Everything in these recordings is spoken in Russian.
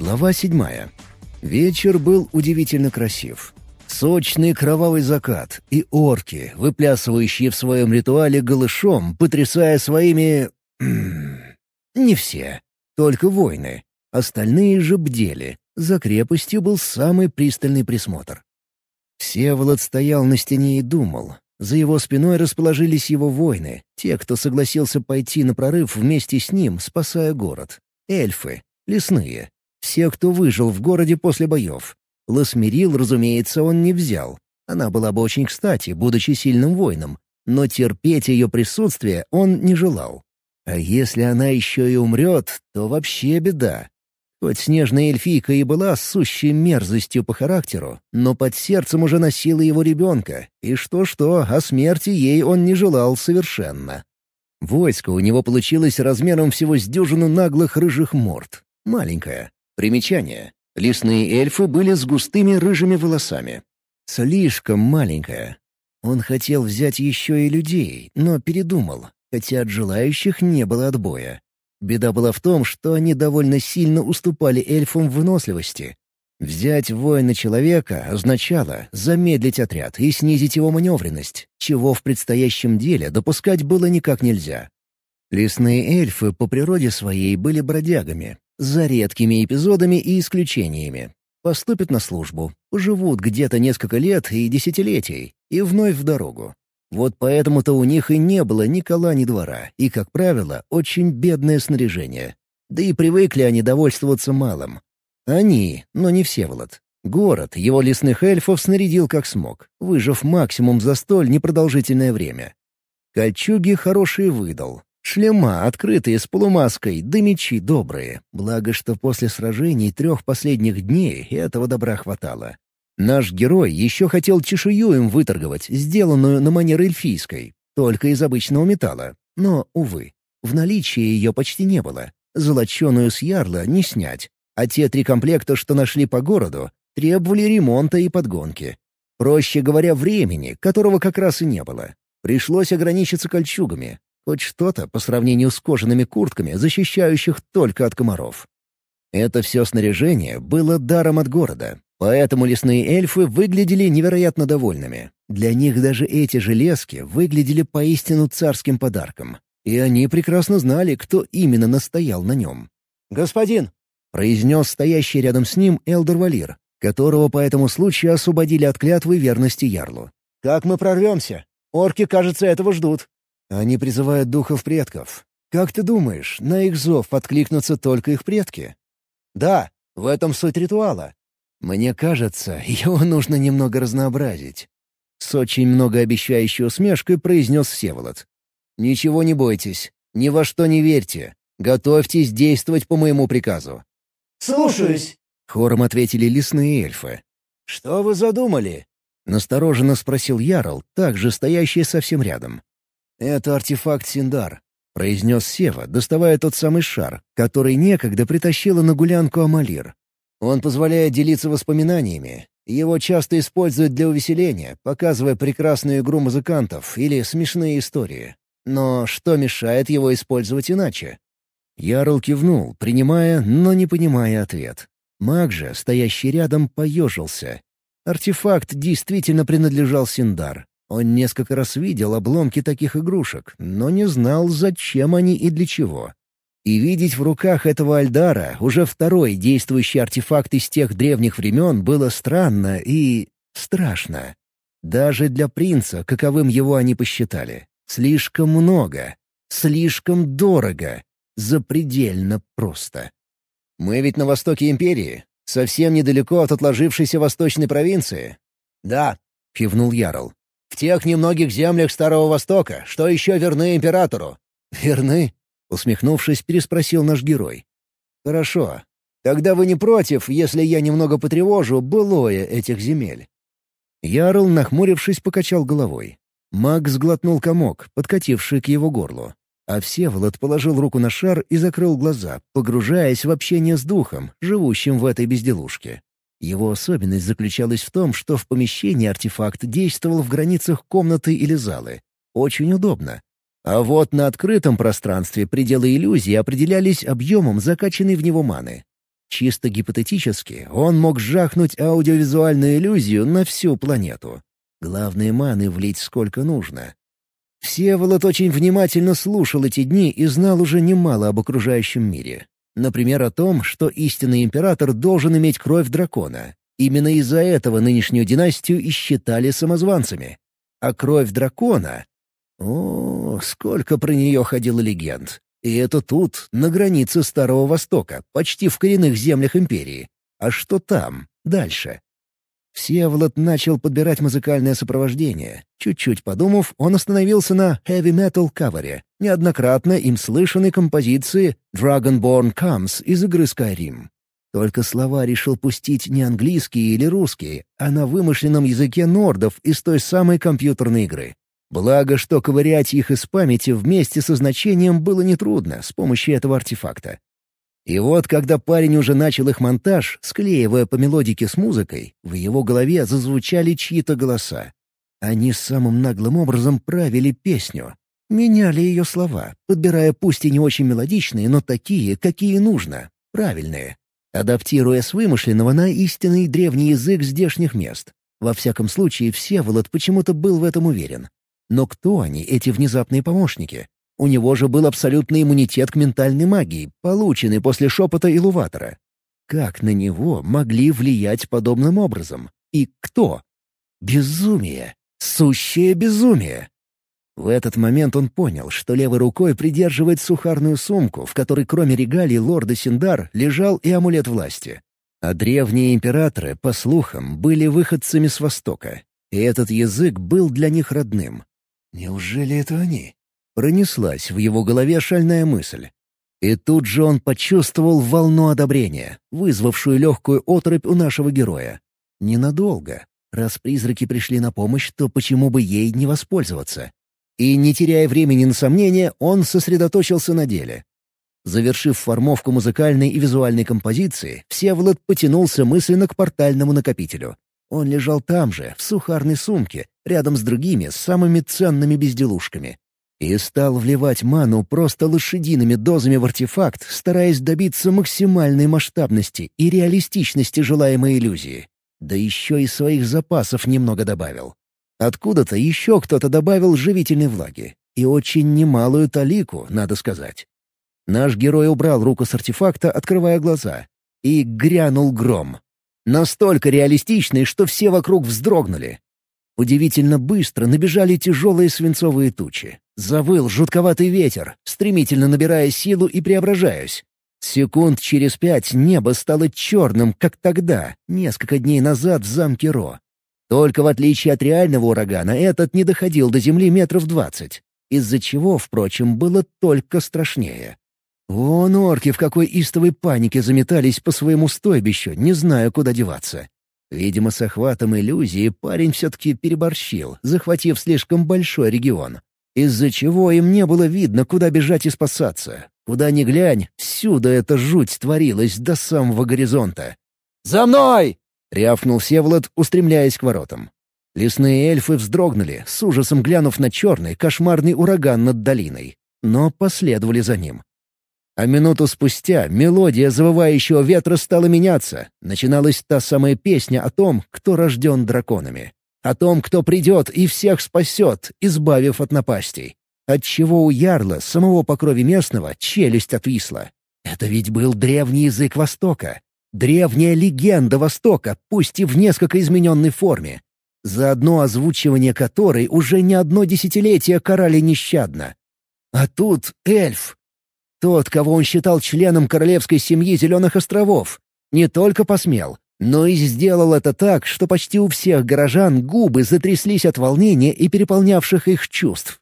Глава седьмая. Вечер был удивительно красив. Сочный кровавый закат и орки, выплясывающие в своем ритуале голышом, потрясая своими... Не все, только воины. Остальные же бдели. За крепостью был самый пристальный присмотр. Всеволод стоял на стене и думал. За его спиной расположились его воины, те, кто согласился пойти на прорыв вместе с ним, спасая город. Эльфы, лесные, все, кто выжил в городе после боев. Ласмирил, разумеется, он не взял. Она была бы очень кстати, будучи сильным воином, но терпеть ее присутствие он не желал. А если она еще и умрет, то вообще беда. Хоть снежная эльфийка и была сущей мерзостью по характеру, но под сердцем уже носила его ребенка, и что-что, о смерти ей он не желал совершенно. Войско у него получилось размером всего с дюжину наглых рыжих морд. Маленькое. Примечание. Лесные эльфы были с густыми рыжими волосами. Слишком маленькое. Он хотел взять еще и людей, но передумал, хотя от желающих не было отбоя. Беда была в том, что они довольно сильно уступали эльфам в выносливости. Взять воина человека означало замедлить отряд и снизить его маневренность, чего в предстоящем деле допускать было никак нельзя. Лесные эльфы по природе своей были бродягами, за редкими эпизодами и исключениями. Поступят на службу, поживут где-то несколько лет и десятилетий, и вновь в дорогу. Вот поэтому-то у них и не было ни кола, ни двора, и, как правило, очень бедное снаряжение. Да и привыкли они довольствоваться малым. Они, но не Всеволод. Город его лесных эльфов снарядил как смог, выжив максимум за столь непродолжительное время. Кольчуги хорошие выдал, Шлема, открытые, с полумаской, да мечи добрые. Благо, что после сражений трех последних дней этого добра хватало. Наш герой еще хотел чешую им выторговать, сделанную на манер эльфийской, только из обычного металла. Но, увы, в наличии ее почти не было. Золоченую с ярла не снять. А те три комплекта, что нашли по городу, требовали ремонта и подгонки. Проще говоря, времени, которого как раз и не было. Пришлось ограничиться кольчугами, Хоть что-то по сравнению с кожаными куртками, защищающих только от комаров. Это все снаряжение было даром от города, поэтому лесные эльфы выглядели невероятно довольными. Для них даже эти железки выглядели поистину царским подарком. И они прекрасно знали, кто именно настоял на нем. «Господин!» — произнес стоящий рядом с ним Элдор Валир, которого по этому случаю освободили от клятвы верности Ярлу. «Как мы прорвемся? Орки, кажется, этого ждут». Они призывают духов предков. Как ты думаешь, на их зов откликнутся только их предки? Да, в этом суть ритуала. Мне кажется, его нужно немного разнообразить. С очень многообещающей усмешкой произнес Всеволод. «Ничего не бойтесь, ни во что не верьте. Готовьтесь действовать по моему приказу». «Слушаюсь», — хором ответили лесные эльфы. «Что вы задумали?» — настороженно спросил Ярл, также стоящий совсем рядом. «Это артефакт Синдар», — произнес Сева, доставая тот самый шар, который некогда притащила на гулянку Амалир. «Он позволяет делиться воспоминаниями. Его часто используют для увеселения, показывая прекрасную игру музыкантов или смешные истории. Но что мешает его использовать иначе?» Ярл кивнул, принимая, но не понимая ответ. Маг же, стоящий рядом, поежился. Артефакт действительно принадлежал Синдар, он несколько раз видел обломки таких игрушек, но не знал, зачем они и для чего. И видеть в руках этого Альдара уже второй действующий артефакт из тех древних времен было странно и... страшно. Даже для принца, каковым его они посчитали. Слишком много. Слишком дорого. Запредельно просто. «Мы ведь на востоке Империи, совсем недалеко от отложившейся восточной провинции». «Да», — кивнул Ярл. В тех немногих землях Старого Востока, что еще верны императору». «Верны?» — усмехнувшись, переспросил наш герой. «Хорошо. Тогда вы не против, если я немного потревожу былое этих земель?» Ярл, нахмурившись, покачал головой. Маг сглотнул комок, подкативший к его горлу. А Всеволод положил руку на шар и закрыл глаза, погружаясь в общение с духом, живущим в этой безделушке. Его особенность заключалась в том, что в помещении артефакт действовал в границах комнаты или залы. Очень удобно. А вот на открытом пространстве пределы иллюзии определялись объемом закачанной в него маны. Чисто гипотетически он мог жахнуть аудиовизуальную иллюзию на всю планету. Главное маны влить сколько нужно. Всеволод очень внимательно слушал эти дни и знал уже немало об окружающем мире. Например, о том, что истинный император должен иметь кровь дракона. Именно из-за этого нынешнюю династию и считали самозванцами. А кровь дракона... О, сколько про нее ходило легенд. И это тут, на границе Старого Востока, почти в коренных землях империи. А что там, дальше? Всеволод начал подбирать музыкальное сопровождение. Чуть-чуть подумав, он остановился на heavy-metal кавере, неоднократно им слышанной композиции «Dragonborn Comes» из игры Skyrim. Только слова решил пустить не английские или русские, а на вымышленном языке нордов из той самой компьютерной игры. Благо, что ковырять их из памяти вместе со значением было нетрудно с помощью этого артефакта. И вот, когда парень уже начал их монтаж, склеивая по мелодике с музыкой, в его голове зазвучали чьи-то голоса. Они самым наглым образом правили песню. Меняли ее слова, подбирая пусть и не очень мелодичные, но такие, какие нужно, правильные. Адаптируя с вымышленного на истинный древний язык здешних мест. Во всяком случае, Всеволод почему-то был в этом уверен. Но кто они, эти внезапные помощники? У него же был абсолютный иммунитет к ментальной магии, полученный после шепота Илуватора. Как на него могли влиять подобным образом? И кто? Безумие! Сущее безумие! В этот момент он понял, что левой рукой придерживает сухарную сумку, в которой кроме регалий лорда Синдар лежал и амулет власти. А древние императоры, по слухам, были выходцами с Востока, и этот язык был для них родным. Неужели это они? Пронеслась в его голове шальная мысль. И тут же он почувствовал волну одобрения, вызвавшую легкую отрыбь у нашего героя. Ненадолго. Раз призраки пришли на помощь, то почему бы ей не воспользоваться? И, не теряя времени на сомнения, он сосредоточился на деле. Завершив формовку музыкальной и визуальной композиции, Всеволод потянулся мысленно к портальному накопителю. Он лежал там же, в сухарной сумке, рядом с другими, самыми ценными безделушками. И стал вливать ману просто лошадиными дозами в артефакт, стараясь добиться максимальной масштабности и реалистичности желаемой иллюзии. Да еще и своих запасов немного добавил. Откуда-то еще кто-то добавил живительной влаги. И очень немалую талику, надо сказать. Наш герой убрал руку с артефакта, открывая глаза. И грянул гром. Настолько реалистичный, что все вокруг вздрогнули. Удивительно быстро набежали тяжелые свинцовые тучи. Завыл жутковатый ветер, стремительно набирая силу и преображаясь. Секунд через пять небо стало черным, как тогда, несколько дней назад в замке Ро. Только в отличие от реального урагана, этот не доходил до земли метров двадцать, из-за чего, впрочем, было только страшнее. Вон орки в какой истовой панике заметались по своему стойбищу, не зная, куда деваться. Видимо, с охватом иллюзии парень все-таки переборщил, захватив слишком большой регион. Из-за чего им не было видно, куда бежать и спасаться. Куда ни глянь, всюду эта жуть творилась до самого горизонта. «За мной!» — рявкнул Всеволод, устремляясь к воротам. Лесные эльфы вздрогнули, с ужасом глянув на черный, кошмарный ураган над долиной. Но последовали за ним. А минуту спустя мелодия завывающего ветра стала меняться. Начиналась та самая песня о том, кто рожден драконами. О том, кто придет и всех спасет, избавив от напастей. Отчего у Ярла, самого по крови местного, челюсть отвисла. Это ведь был древний язык Востока. Древняя легенда Востока, пусть и в несколько измененной форме. За одно озвучивание которой уже не одно десятилетие карали нещадно. А тут эльф, тот, кого он считал членом королевской семьи Зеленых островов, не только посмел, но и сделал это так, что почти у всех горожан губы затряслись от волнения и переполнявших их чувств.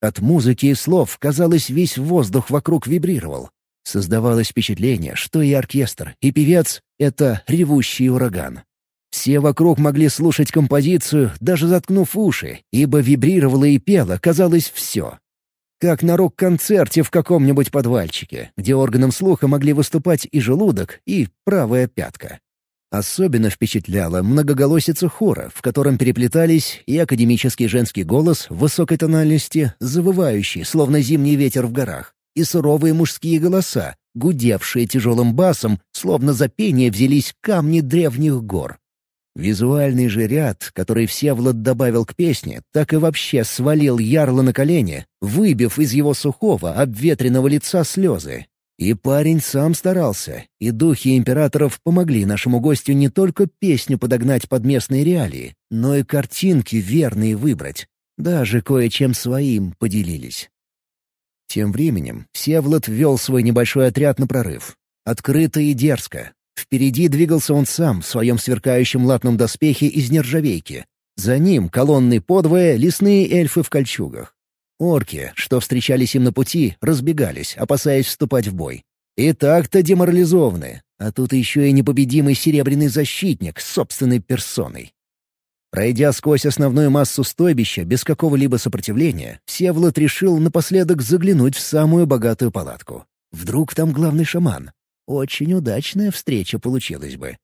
От музыки и слов, казалось, весь воздух вокруг вибрировал. Создавалось впечатление, что и оркестр, и певец — это ревущий ураган. Все вокруг могли слушать композицию, даже заткнув уши, ибо вибрировало и пело, казалось, все. Как на рок-концерте в каком-нибудь подвальчике, где органом слуха могли выступать и желудок, и правая пятка. Особенно впечатляла многоголосица хора, в котором переплетались и академический женский голос в высокой тональности, завывающий, словно зимний ветер в горах, и суровые мужские голоса, гудевшие тяжелым басом, словно за пение взялись камни древних гор. Визуальный же ряд, который Всеволод добавил к песне, так и вообще свалил ярло на колени, выбив из его сухого, обветренного лица слезы. И парень сам старался, и духи императоров помогли нашему гостю не только песню подогнать под местные реалии, но и картинки верные выбрать. Даже кое-чем своим поделились. Тем временем Всеволод ввел свой небольшой отряд на прорыв. Открыто и дерзко, Впереди двигался он сам в своем сверкающем латном доспехе из нержавейки. За ним колонны подвое лесные эльфы в кольчугах. Орки, что встречались им на пути, разбегались, опасаясь вступать в бой. И так-то деморализованы, а тут еще и непобедимый серебряный защитник с собственной персоной. Пройдя сквозь основную массу стойбища без какого-либо сопротивления, Всеволод решил напоследок заглянуть в самую богатую палатку. Вдруг там главный шаман, очень удачная встреча получилась бы.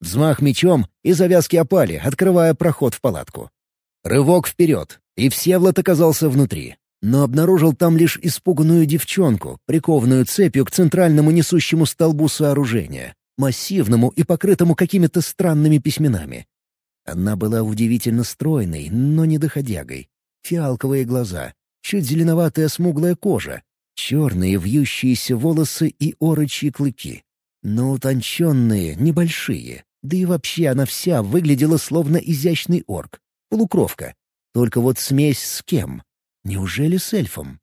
Взмах мечом, и завязки опали, открывая проход в палатку. Рывок вперед, и Всевлад оказался внутри. Но обнаружил там лишь испуганную девчонку, прикованную цепью к центральному несущему столбу сооружения, массивному и покрытому какими-то странными письменами. Она была удивительно стройной, но не доходягой. Фиалковые глаза, чуть зеленоватая смуглая кожа, Черные вьющиеся волосы и орочьи клыки. Но утонченные, небольшие. Да и вообще она вся выглядела словно изящный орк. Полукровка. Только вот смесь с кем? Неужели с эльфом?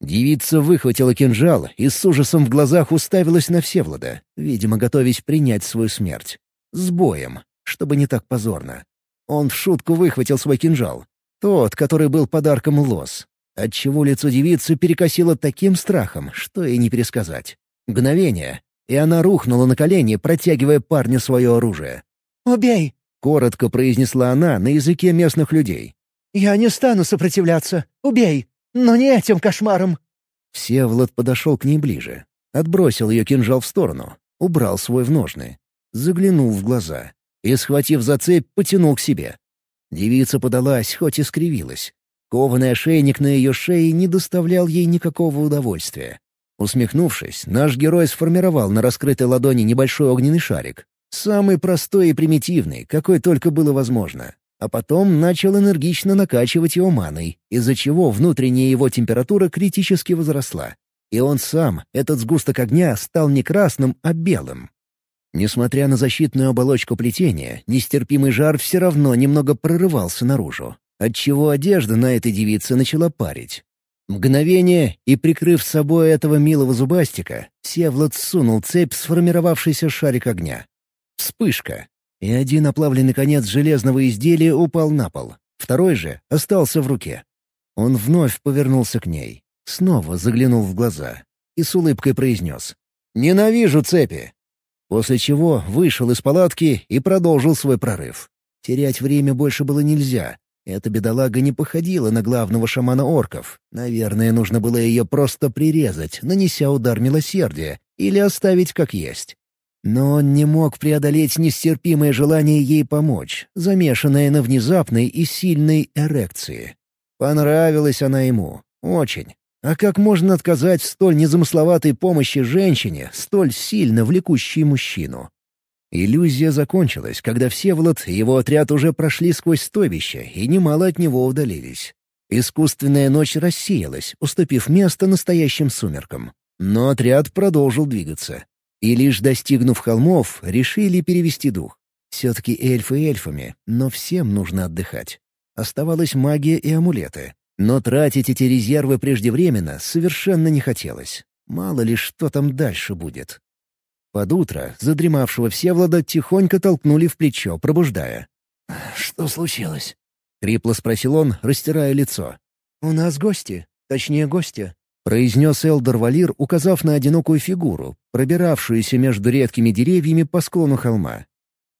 Девица выхватила кинжал и с ужасом в глазах уставилась на Всевлада, видимо, готовясь принять свою смерть. С боем, чтобы не так позорно. Он в шутку выхватил свой кинжал. Тот, который был подарком Лос отчего лицо девицы перекосило таким страхом, что и не пересказать. Мгновение, и она рухнула на колени, протягивая парню свое оружие. «Убей!» — коротко произнесла она на языке местных людей. «Я не стану сопротивляться. Убей! Но не этим кошмаром!» Всеволод подошел к ней ближе, отбросил ее кинжал в сторону, убрал свой в ножны, заглянул в глаза и, схватив за цепь, потянул к себе. Девица подалась, хоть и скривилась, Кованый ошейник на ее шее не доставлял ей никакого удовольствия. Усмехнувшись, наш герой сформировал на раскрытой ладони небольшой огненный шарик. Самый простой и примитивный, какой только было возможно. А потом начал энергично накачивать его маной, из-за чего внутренняя его температура критически возросла. И он сам, этот сгусток огня, стал не красным, а белым. Несмотря на защитную оболочку плетения, нестерпимый жар все равно немного прорывался наружу отчего одежда на этой девице начала парить. Мгновение, и, прикрыв собой этого милого зубастика, Севлад сунул цепь сформировавшийся шарик огня. Вспышка. И один оплавленный конец железного изделия упал на пол. Второй же остался в руке. Он вновь повернулся к ней, снова заглянул в глаза и с улыбкой произнес «Ненавижу цепи!» После чего вышел из палатки и продолжил свой прорыв. Терять время больше было нельзя, эта бедолага не походила на главного шамана орков. Наверное, нужно было ее просто прирезать, нанеся удар милосердия, или оставить как есть. Но он не мог преодолеть нестерпимое желание ей помочь, замешанное на внезапной и сильной эрекции. Понравилась она ему. Очень. А как можно отказать столь незамысловатой помощи женщине, столь сильно влекущей мужчину? Иллюзия закончилась, когда Всеволод и его отряд уже прошли сквозь стойбище и немало от него удалились. Искусственная ночь рассеялась, уступив место настоящим сумеркам. Но отряд продолжил двигаться. И лишь достигнув холмов, решили перевести дух. Все-таки эльфы эльфами, но всем нужно отдыхать. Оставалась магия и амулеты. Но тратить эти резервы преждевременно совершенно не хотелось. Мало ли что там дальше будет. Под утро задремавшего Всевлада тихонько толкнули в плечо, пробуждая. «Что случилось?» — хрипло спросил он, растирая лицо. «У нас гости. Точнее, гости», — произнес Элдор Валир, указав на одинокую фигуру, пробиравшуюся между редкими деревьями по склону холма.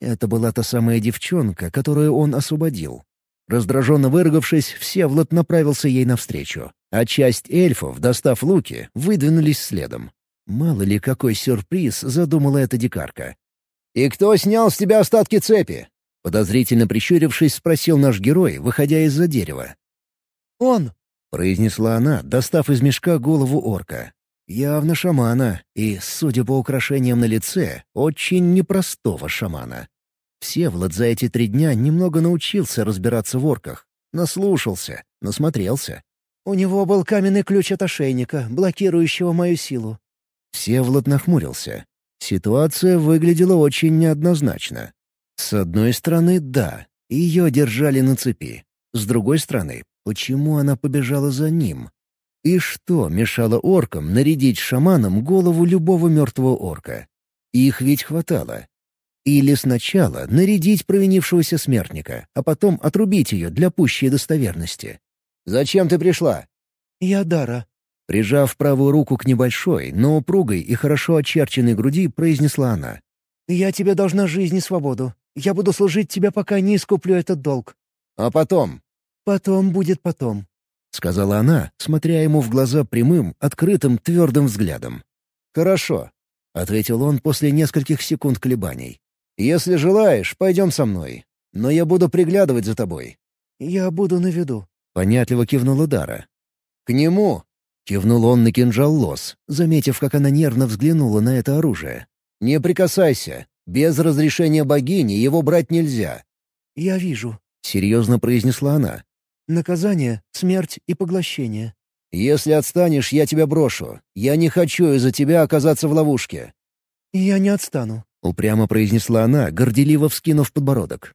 Это была та самая девчонка, которую он освободил. Раздраженно выругавшись, Всевлад направился ей навстречу, а часть эльфов, достав луки, выдвинулись следом. Мало ли какой сюрприз задумала эта дикарка. «И кто снял с тебя остатки цепи?» Подозрительно прищурившись, спросил наш герой, выходя из-за дерева. «Он!» — произнесла она, достав из мешка голову орка. Явно шамана, и, судя по украшениям на лице, очень непростого шамана. Всеволод за эти три дня немного научился разбираться в орках. Наслушался, насмотрелся. «У него был каменный ключ от ошейника, блокирующего мою силу». Всеволод нахмурился. Ситуация выглядела очень неоднозначно. С одной стороны, да, ее держали на цепи. С другой стороны, почему она побежала за ним? И что мешало оркам нарядить шаманом голову любого мертвого орка? Их ведь хватало. Или сначала нарядить провинившегося смертника, а потом отрубить ее для пущей достоверности. «Зачем ты пришла?» «Я Дара». Прижав правую руку к небольшой, но упругой и хорошо очерченной груди, произнесла она. «Я тебе должна жизнь и свободу. Я буду служить тебе, пока не искуплю этот долг». «А потом?» «Потом будет потом», — сказала она, смотря ему в глаза прямым, открытым, твердым взглядом. «Хорошо», — ответил он после нескольких секунд колебаний. «Если желаешь, пойдем со мной. Но я буду приглядывать за тобой». «Я буду на виду», — понятливо кивнула Дара. «К нему!» — кивнул он на кинжал Лос, заметив, как она нервно взглянула на это оружие. «Не прикасайся. Без разрешения богини его брать нельзя». «Я вижу», — серьезно произнесла она. «Наказание, смерть и поглощение». «Если отстанешь, я тебя брошу. Я не хочу из-за тебя оказаться в ловушке». «Я не отстану», — упрямо произнесла она, горделиво вскинув подбородок.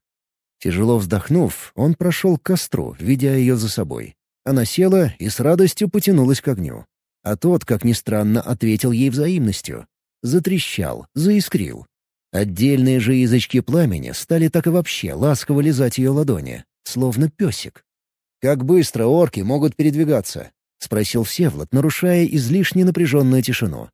Тяжело вздохнув, он прошел к костру, ведя ее за собой. Она села и с радостью потянулась к огню. А тот, как ни странно, ответил ей взаимностью. Затрещал, заискрил. Отдельные же язычки пламени стали так и вообще ласково лизать ее ладони, словно песик. «Как быстро орки могут передвигаться?» — спросил Всевлад, нарушая излишне напряженную тишину.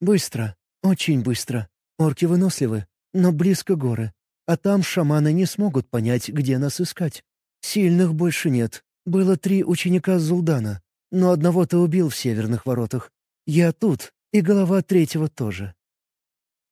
«Быстро, очень быстро. Орки выносливы, но близко горы. А там шаманы не смогут понять, где нас искать. Сильных больше нет. Было три ученика Зулдана, но одного ты убил в северных воротах. Я тут, и голова третьего тоже.